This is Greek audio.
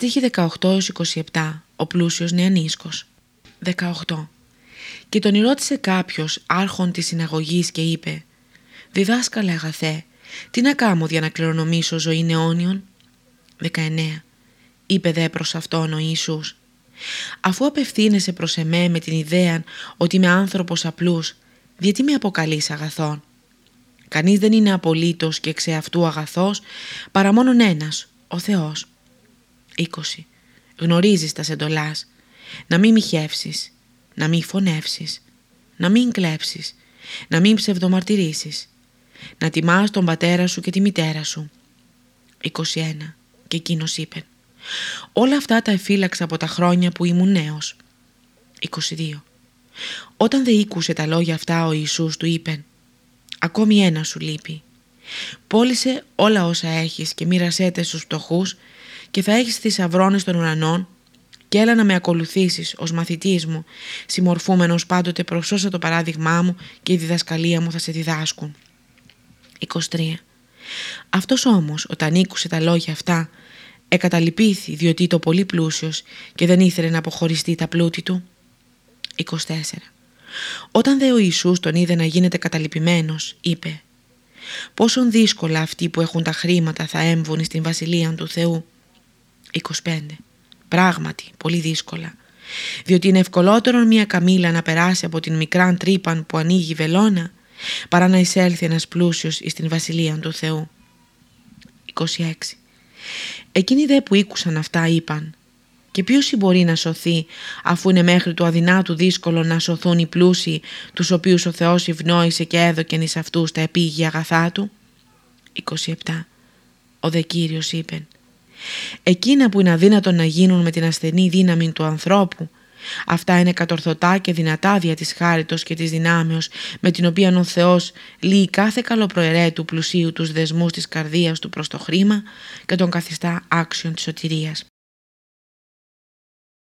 Στίχη 18-27 Ο πλούσιος νεανίσκος. 18 Και τον ρώτησε κάποιος άρχον της συναγωγής και είπε «Διδάσκαλε αγαθέ, τι να κάνω για να κληρονομήσω ζωή αιώνιον» 19 Είπε δε προς αυτόν ο Ιησούς «Αφού απευθύνεσαι προς εμέ με την ιδέα ότι είμαι άνθρωπος απλούς, γιατί με αποκαλείς αγαθόν» Κανείς δεν είναι απολύτως και ξεαυτού αγαθός παρά μόνον ένας, ο Θεός. 20. Γνωρίζεις τα σεντολάς. Να μην μοιχεύσεις, να μην φωνεύσεις, να μην κλέψεις, να μην ψευδομαρτυρήσεις, να τιμάς τον πατέρα σου και τη μητέρα σου. 21. Και εκείνος είπε Όλα αυτά τα εφύλαξα από τα χρόνια που ήμουν νέος. 22. Όταν δεν ήκουσε τα λόγια αυτά ο Ιησούς του είπε Ακόμη ένα σου λείπει. Πώλησε όλα όσα έχεις και μοίρασέ στους φτωχούς και θα έχεις θησαυρώνες των ουρανών και έλα να με ακολουθήσεις ως μαθητής μου, συμμορφούμενος πάντοτε προς όσα το παράδειγμά μου και η διδασκαλία μου θα σε διδάσκουν. 23. Αυτός όμως όταν ήκουσε τα λόγια αυτά εκαταλυπήθη διότι το πολύ πλούσιος και δεν ήθελε να αποχωριστεί τα πλούτη του. 24. Όταν δε ο Ιησούς τον είδε να γίνεται καταλυπημένος, είπε «Πόσον δύσκολα αυτοί που έχουν τα χρήματα θα έμβουν στην Βασιλεία του Θεού». 25. Πράγματι, πολύ δύσκολα. Διότι είναι ευκολότερο μια καμήλα να περάσει από την μικράν τρύπαν που ανοίγει βελόνα παρά να εισέλθει ένας πλούσιος στην Βασιλεία του Θεού. 26. Εκείνοι δε που ήκουσαν αυτά είπαν και ποιος μπορεί να σωθεί αφού είναι μέχρι του αδυνάτου δύσκολο να σωθούν οι πλούσιοι τους οποίους ο Θεός ευνόησε και έδωκεν εις αυτούς τα επίγεια αγαθά του. 27. Ο δε Κύριος είπε Εκείνα που είναι αδύνατο να γίνουν με την ασθενή δύναμη του ανθρώπου Αυτά είναι κατορθωτά και δυνατά δια της χάριτος και της δυνάμεως με την οποία ο Θεός λύει κάθε καλοπροαιρέτου πλουσίου τους δεσμούς της καρδίας του προς το χρήμα και τον καθιστά άξιον της σωτηρίας.